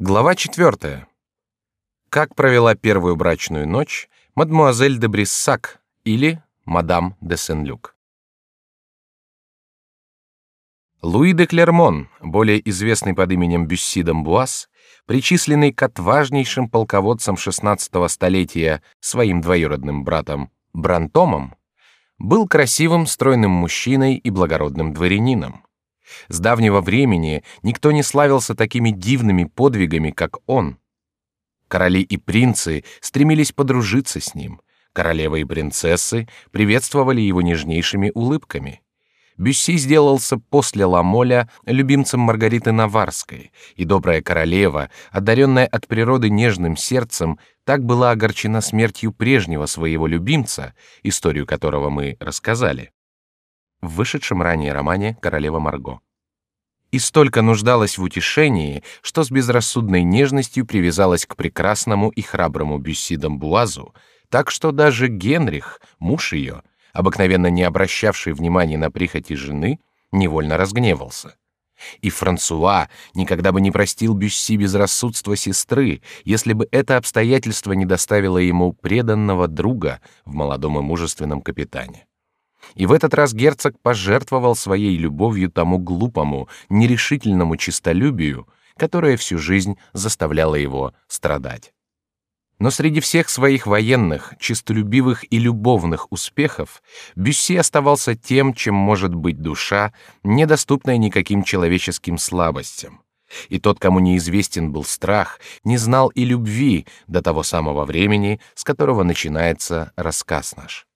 Глава четвертая. Как провела первую брачную ночь мадмуазель де Бриссак или мадам де Сен-Люк. Луи де Клермон, более известный под именем Бюсси d'Амбуаз, причисленный к отважнейшим полководцам XVI столетия своим двоюродным братом Брантомом, был красивым, стройным мужчиной и благородным дворянином. С давнего времени никто не славился такими дивными подвигами, как он. Короли и принцы стремились подружиться с ним. Королевы и принцессы приветствовали его нежнейшими улыбками. Бюсси сделался после Ламоля любимцем Маргариты Наварской, и добрая королева, одаренная от природы нежным сердцем, так была огорчена смертью прежнего своего любимца, историю которого мы рассказали в вышедшем ранее романе «Королева Марго». И столько нуждалась в утешении, что с безрассудной нежностью привязалась к прекрасному и храброму Бюсси Дамбуазу, так что даже Генрих, муж ее, обыкновенно не обращавший внимания на прихоти жены, невольно разгневался. И Франсуа никогда бы не простил Бюсси безрассудства сестры, если бы это обстоятельство не доставило ему преданного друга в молодом и мужественном капитане. И в этот раз герцог пожертвовал своей любовью тому глупому, нерешительному чистолюбию, которое всю жизнь заставляло его страдать. Но среди всех своих военных, чистолюбивых и любовных успехов Бюсси оставался тем, чем может быть душа, недоступная никаким человеческим слабостям. И тот, кому неизвестен был страх, не знал и любви до того самого времени, с которого начинается рассказ наш.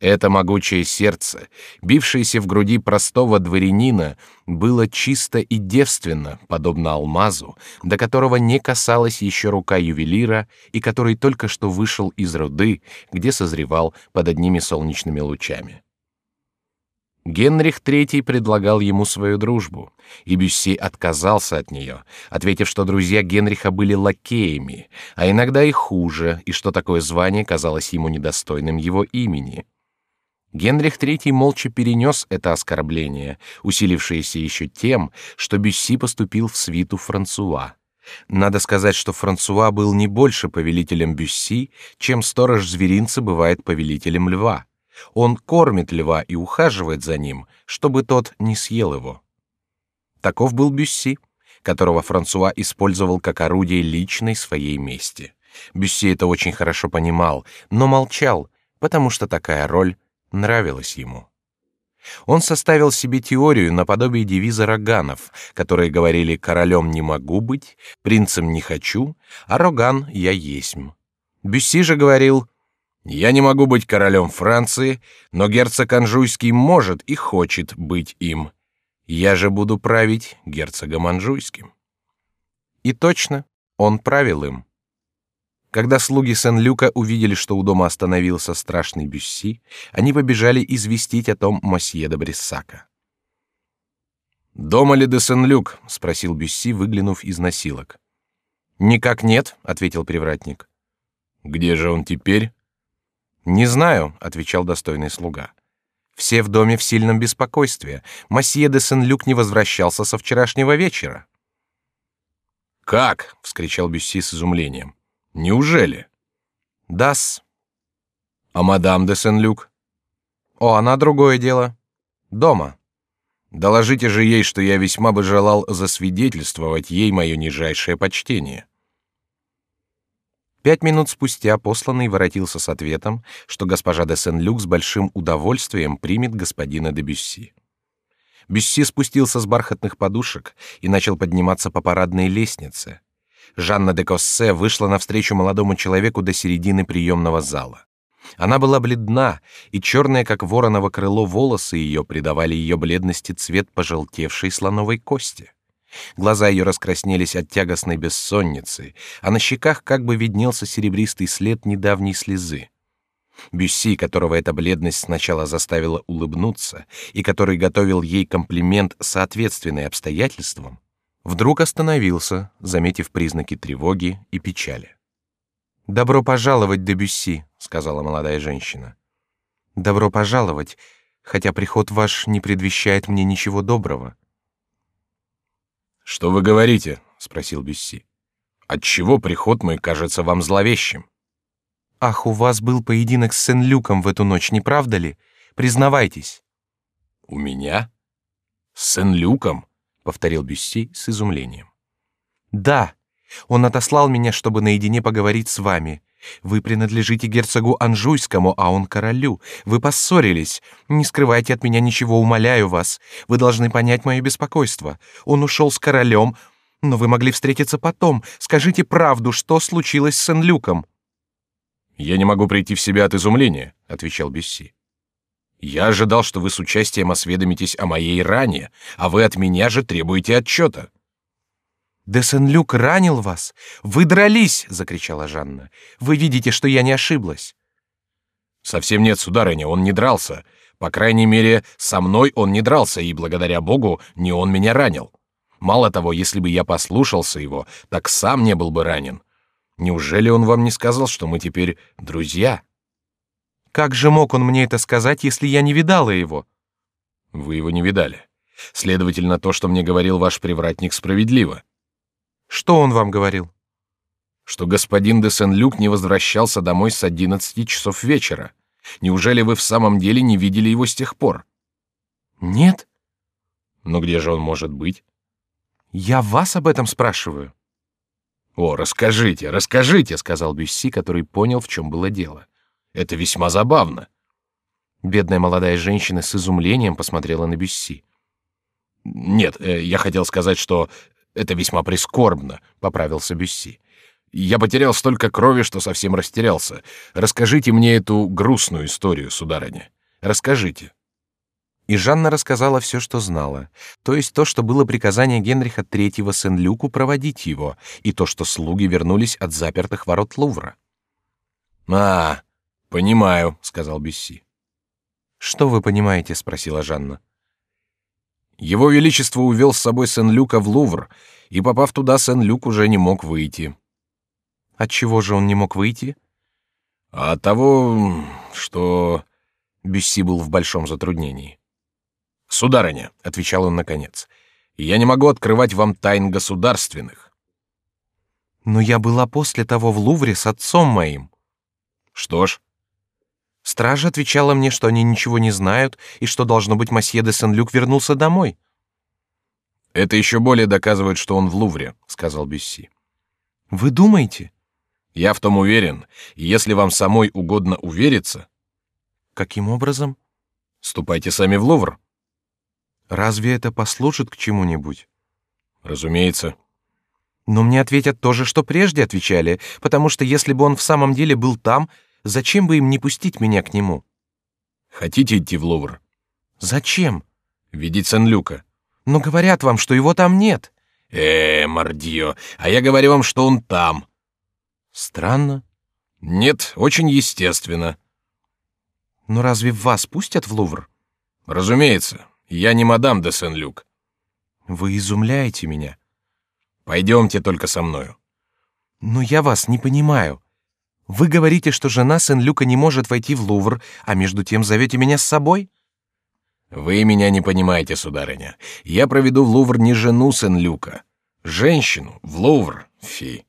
Это могучее сердце, бившееся в груди простого дворянина, было чисто и девственно, подобно алмазу, до которого не касалась еще рука ювелира и который только что вышел из руды, где созревал под одними солнечными лучами. Генрих III предлагал ему свою дружбу, и Бюсси отказался от нее, ответив, что друзья Генриха были лакеями, а иногда и хуже, и что такое звание казалось ему недостойным его имени. Генрих III молча перенес это оскорбление, усилившееся еще тем, что Бюсси поступил в свиту Франсуа. Надо сказать, что Франсуа был не больше повелителем Бюсси, чем сторож зверинца бывает повелителем льва. Он кормит льва и ухаживает за ним, чтобы тот не съел его. Таков был Бюсси, которого Франсуа использовал как орудие личной своей мести. Бюсси это очень хорошо понимал, но молчал, потому что такая роль нравилось ему. Он составил себе теорию наподобие девиза Роганов, которые говорили «королем не могу быть», «принцем не хочу», а Роган я есмь. Бюсси же говорил «Я не могу быть королем Франции, но герцог Анжуйский может и хочет быть им. Я же буду править герцогом Анжуйским». И точно, он правил им. Когда слуги Сен-Люка увидели, что у дома остановился страшный Бюсси, они побежали известить о том мосье де Бриссака. «Дома ли де Сен-Люк?» — спросил Бюсси, выглянув из носилок. «Никак нет», — ответил привратник. «Где же он теперь?» «Не знаю», — отвечал достойный слуга. «Все в доме в сильном беспокойстве. Мосье де Сен-Люк не возвращался со вчерашнего вечера». «Как?» — вскричал Бюсси с изумлением. Неужели? Дас. А мадам де Сен-Люк? О, она другое дело. Дома. Доложите же ей, что я весьма бы желал засвидетельствовать ей мое нижайшее почтение. Пять минут спустя посланный воротился с ответом, что госпожа де Сен-Люк с большим удовольствием примет господина де Бюсси. Бюсси спустился с бархатных подушек и начал подниматься по парадной лестнице. Жанна де Коссе вышла навстречу молодому человеку до середины приемного зала. Она была бледна, и черные, как вороново крыло, волосы ее придавали ее бледности цвет пожелтевшей слоновой кости. Глаза ее раскраснелись от тягостной бессонницы, а на щеках как бы виднелся серебристый след недавней слезы. Бюсси, которого эта бледность сначала заставила улыбнуться и который готовил ей комплимент, соответственный обстоятельствам, вдруг остановился, заметив признаки тревоги и печали. Добро пожаловать, Дебюсси, сказала молодая женщина. Добро пожаловать, хотя приход ваш не предвещает мне ничего доброго. Что вы говорите? спросил Бюсси. Отчего приход мой кажется вам зловещим? Ах, у вас был поединок с Сен-Люком в эту ночь, не правда ли? Признавайтесь. У меня? С Сен-Люком? Повторил Бюсси с изумлением. Да, он отослал меня, чтобы наедине поговорить с вами. Вы принадлежите герцогу Анжуйскому, а он королю. Вы поссорились. Не скрывайте от меня ничего, умоляю вас. Вы должны понять мое беспокойство. Он ушел с королем, но вы могли встретиться потом. Скажите правду, что случилось с Сен-Люком?» «Я не могу прийти в себя от изумления», — отвечал Бюсси. «Я ожидал, что вы с участием осведомитесь о моей ране, а вы от меня же требуете отчета». «Де Сен-Люк ранил вас? Вы дрались!» — закричала Жанна. «Вы видите, что я не ошиблась». «Совсем нет, сударыня, он не дрался. По крайней мере, со мной он не дрался, и, благодаря Богу, не он меня ранил. Мало того, если бы я послушался его, так сам не был бы ранен. Неужели он вам не сказал, что мы теперь друзья?» «Как же мог он мне это сказать, если я не видала его?» «Вы его не видали. Следовательно, то, что мне говорил ваш привратник, справедливо». Что он вам говорил? Что господин де Сен-Люк не возвращался домой с одиннадцати часов вечера. Неужели вы в самом деле не видели его с тех пор? Нет. Но где же он может быть? Я вас об этом спрашиваю. О, расскажите, расскажите, сказал Бюсси, который понял, в чем было дело. Это весьма забавно. Бедная молодая женщина с изумлением посмотрела на Бюсси. Нет, э, я хотел сказать, что это весьма прискорбно, поправился Бюсси. Я потерял столько крови, что совсем растерялся. Расскажите мне эту грустную историю, сударыня. Расскажите. И Жанна рассказала все, что знала, то есть то, что было приказание Генриха III Сен-Люку проводить его, и то, что слуги вернулись от запертых ворот Лувра. А, понимаю, сказал Бюсси. Что вы понимаете? спросила Жанна. Его Величество увел с собой Сен-Люка в Лувр, и, попав туда, Сен-Люк уже не мог выйти. От чего же он не мог выйти? От того, что... Бюсси был в большом затруднении. «Сударыня», — отвечал он наконец, — «я не могу открывать вам тайн государственных». «Но я была после того в Лувре с отцом моим». «Что ж, Стража отвечала мне, что они ничего не знают и что должно быть масье де Сен-Люк вернулся домой. Это еще более доказывает, что он в Лувре, сказал Бюсси. Вы думаете? Я в том уверен. Если вам самой угодно увериться. Каким образом? Ступайте сами в Лувр. Разве это послужит к чему-нибудь? Разумеется. Но мне ответят то же, что прежде отвечали, потому что если бы он в самом деле был там, Зачем бы им не пустить меня к нему? Хотите идти в Лувр? Зачем? Видеть Сен-Люка. Но говорят вам, что его там нет. Э, мордио, а я говорю вам, что он там. Странно. Нет, очень естественно. Но разве вас пустят в Лувр? Разумеется. Я не мадам де Сен-Люк. Вы изумляете меня. Пойдемте только со мною. Но я вас не понимаю. Вы говорите, что жена Сен-Люка не может войти в Лувр, а между тем зовете меня с собой? Вы меня не понимаете, сударыня. Я проведу в Лувр не жену Сен-Люка, женщину в Лувр, фи.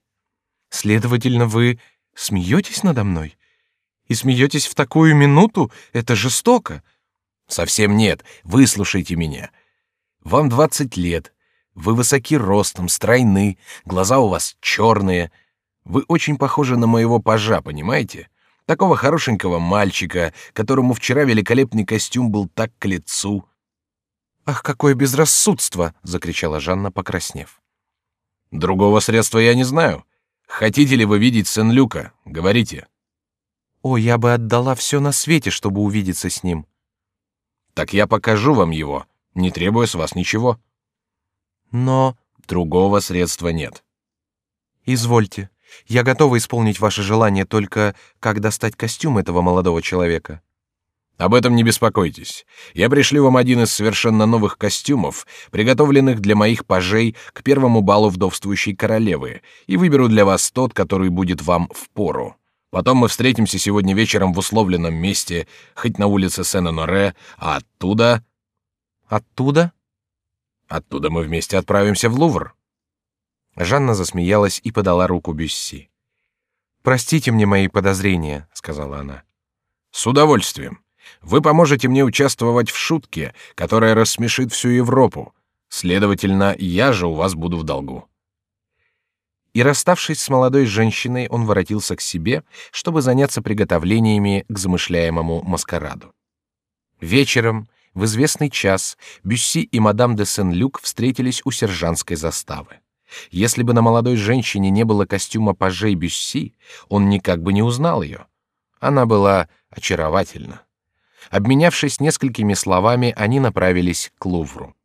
Следовательно, вы смеетесь надо мной? И смеетесь в такую минуту? Это жестоко. Совсем нет. Выслушайте меня. Вам двадцать лет. Вы высоки ростом, стройны, глаза у вас черные, вы очень похожи на моего пажа, понимаете? Такого хорошенького мальчика, которому вчера великолепный костюм был так к лицу. Ах, какое безрассудство! закричала Жанна, покраснев. Другого средства я не знаю. Хотите ли вы видеть Сен-Люка? Говорите. О, я бы отдала все на свете, чтобы увидеться с ним. Так я покажу вам его, не требуя с вас ничего. Но другого средства нет. Извольте. Я готова исполнить ваше желание, только как достать костюм этого молодого человека? Об этом не беспокойтесь. Я пришлю вам один из совершенно новых костюмов, приготовленных для моих пажей к первому балу вдовствующей королевы, и выберу для вас тот, который будет вам в пору. Потом мы встретимся сегодня вечером в условленном месте, хоть на улице Сен-Оноре, а оттуда... Оттуда? Оттуда мы вместе отправимся в Лувр. Жанна засмеялась и подала руку Бюсси. Простите мне мои подозрения, сказала она. С удовольствием. Вы поможете мне участвовать в шутке, которая рассмешит всю Европу. Следовательно, я же у вас буду в долгу. И расставшись с молодой женщиной, он воротился к себе, чтобы заняться приготовлениями к замышляемому маскараду. Вечером, в известный час, Бюсси и мадам де Сен-Люк встретились у сержантской заставы. Если бы на молодой женщине не было костюма пажей Бюсси, он никак бы не узнал ее. Она была очаровательна. Обменявшись несколькими словами, они направились к Лувру.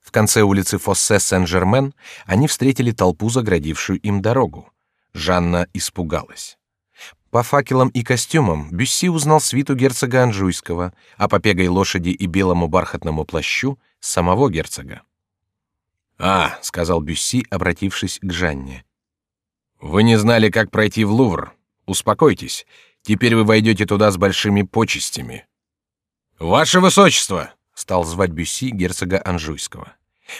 В конце улицы Фоссе Сен-Жермен они встретили толпу, заградившую им дорогу. Жанна испугалась. По факелам и костюмам Бюсси узнал свиту герцога Анжуйского, а по пегой лошади и белому бархатному плащу — самого герцога. «А», — сказал Бюсси, обратившись к Жанне. «Вы не знали, как пройти в Лувр. Успокойтесь. Теперь вы войдете туда с большими почестями». «Ваше высочество!» — стал звать Бюсси герцога Анжуйского.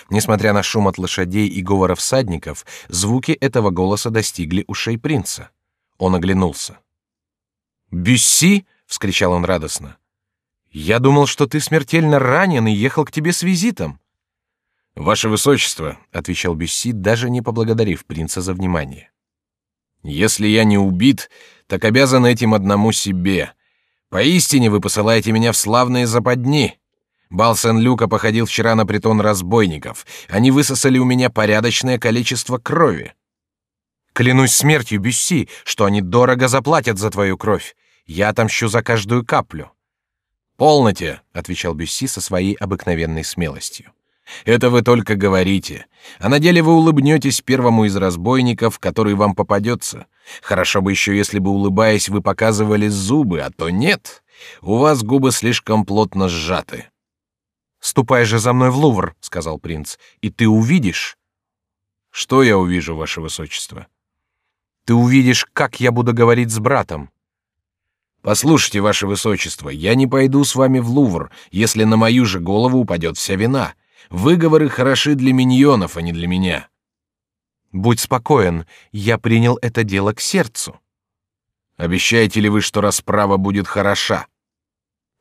Несмотря на шум от лошадей и говоров всадников, звуки этого голоса достигли ушей принца. Он оглянулся. «Бюсси!» — вскричал он радостно. «Я думал, что ты смертельно ранен и ехал к тебе с визитом». «Ваше высочество», — отвечал Бюсси, даже не поблагодарив принца за внимание. «Если я не убит, так обязан этим одному себе. Поистине вы посылаете меня в славные западни. Бал Сен-Люка походил вчера на притон разбойников. Они высосали у меня порядочное количество крови». «Клянусь смертью, Бюсси, что они дорого заплатят за твою кровь. Я отомщу за каждую каплю». «Полноте», — отвечал Бюсси со своей обыкновенной смелостью. Это вы только говорите. А на деле вы улыбнетесь первому из разбойников, который вам попадется. Хорошо бы еще, если бы, улыбаясь, вы показывали зубы, а то нет. У вас губы слишком плотно сжаты. «Ступай же за мной в Лувр», — сказал принц, — «и ты увидишь». «Что я увижу, ваше высочество?» «Ты увидишь, как я буду говорить с братом». «Послушайте, ваше высочество, я не пойду с вами в Лувр, если на мою же голову упадет вся вина. Выговоры хороши для миньонов, а не для меня. Будь спокоен, я принял это дело к сердцу. Обещаете ли вы, что расправа будет хороша?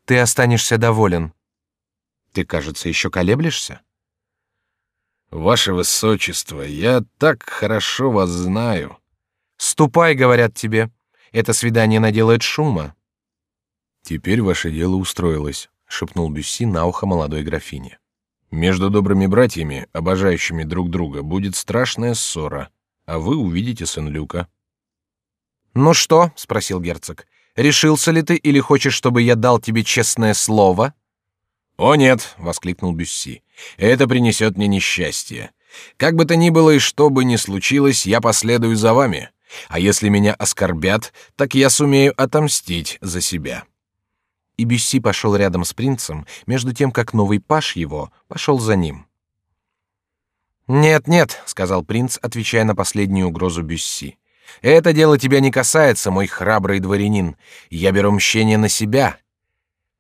Ты останешься доволен. Ты, кажется, еще колеблешься. Ваше высочество, я так хорошо вас знаю. Ступай, говорят тебе. Это свидание наделает шума. Теперь ваше дело устроилось, шепнул Бюсси на ухо молодой графине. Между добрыми братьями, обожающими друг друга, будет страшная ссора, а вы увидите сын Люка. Ну что? – спросил герцог. Решился ли ты или хочешь, чтобы я дал тебе честное слово? О нет! – воскликнул Бюсси. Это принесет мне несчастье. Как бы то ни было и что бы ни случилось, я последую за вами. А если меня оскорбят, так я сумею отомстить за себя и Бюсси пошел рядом с принцем, между тем как новый паш его пошел за ним. Нет, нет, сказал принц, отвечая на последнюю угрозу Бюсси. Это дело тебя не касается, мой храбрый дворянин. Я беру мщение на себя.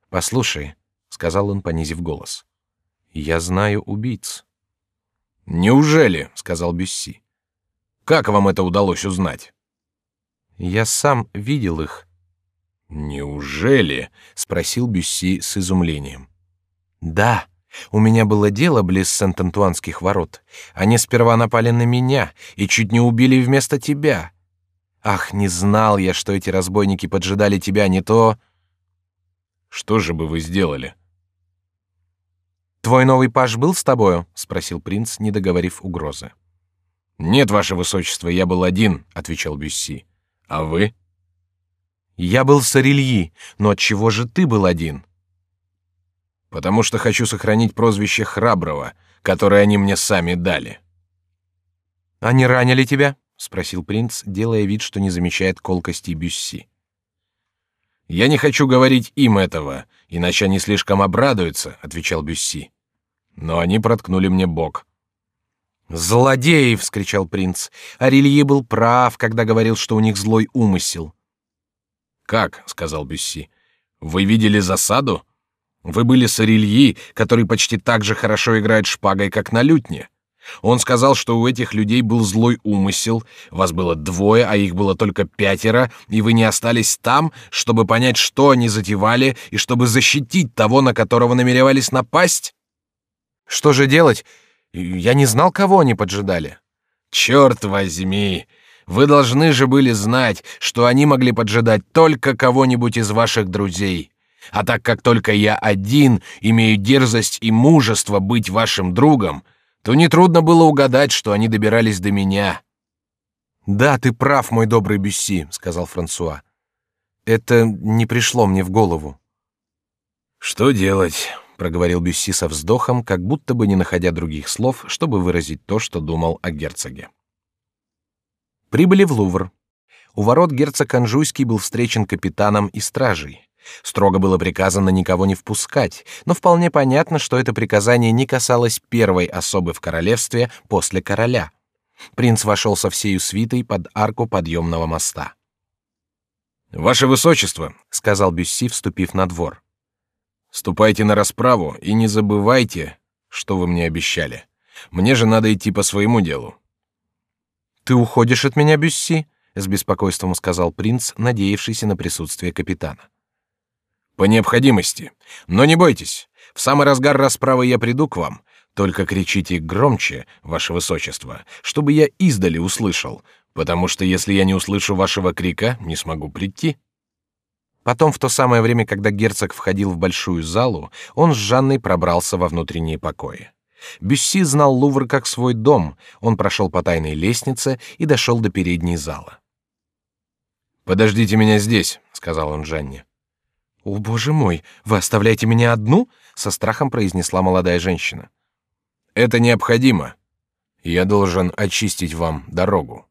Послушай, сказал он, понизив голос. Я знаю убийц. Неужели? сказал Бюсси. Как вам это удалось узнать? Я сам видел их. Неужели? спросил Бюсси с изумлением. Да. У меня было дело близ Сент-Антуанских ворот. Они сперва напали на меня и чуть не убили вместо тебя. Ах, не знал я, что эти разбойники поджидали тебя, не то. Что же бы вы сделали? Твой новый паж был с тобою? – спросил принц, не договорив угрозы. Нет, ваше высочество, я был один, отвечал Бюсси. А вы? Я был с Орельи, но от чего же ты был один? Потому что хочу сохранить прозвище храброго, которое они мне сами дали. Они ранили тебя? спросил принц, делая вид, что не замечает колкости Бюсси. Я не хочу говорить им этого, иначе они слишком обрадуются, отвечал Бюсси. Но они проткнули мне бок. Злодеи! – вскричал принц. Арелье был прав, когда говорил, что у них злой умысел. Как, сказал Бюсси. Вы видели засаду? Вы были с Орельи, который почти так же хорошо играет шпагой, как на лютне. Он сказал, что у этих людей был злой умысел, вас было двое, а их было только пятеро, и вы не остались там, чтобы понять, что они затевали, и чтобы защитить того, на которого намеревались напасть? Что же делать? Я не знал, кого они поджидали. Черт возьми! Вы должны же были знать, что они могли поджидать только кого-нибудь из ваших друзей. А так как только я один имею дерзость и мужество быть вашим другом, то нетрудно было угадать, что они добирались до меня. Да, ты прав, мой добрый Бюсси, сказал Франсуа. Это не пришло мне в голову. Что делать? проговорил Бюсси со вздохом, как будто бы не находя других слов, чтобы выразить то, что думал о герцоге. Прибыли в Лувр. У ворот герцог Анжуйский был встречен капитаном и стражей. Строго было приказано никого не впускать, но вполне понятно, что это приказание не касалось первой особы в королевстве после короля. Принц вошел со всей свитой под арку подъемного моста. Ваше высочество, сказал Бюсси, вступив на двор. Ступайте на расправу и не забывайте, что вы мне обещали. Мне же надо идти по своему делу. Ты уходишь от меня, Бюсси? с беспокойством сказал принц, надеявшийся на присутствие капитана. По необходимости. Но не бойтесь. В самый разгар расправы я приду к вам. Только кричите громче, ваше высочество, чтобы я издали услышал, потому что если я не услышу вашего крика, не смогу прийти. Потом, в то самое время, когда герцог входил в большую залу, он с Жанной пробрался во внутренние покои. Бюсси знал Лувр как свой дом. Он прошел по тайной лестнице и дошел до передней зала. Подождите меня здесь, сказал он Жанне. О боже мой, вы оставляете меня одну? со страхом произнесла молодая женщина. Это необходимо. Я должен очистить вам дорогу.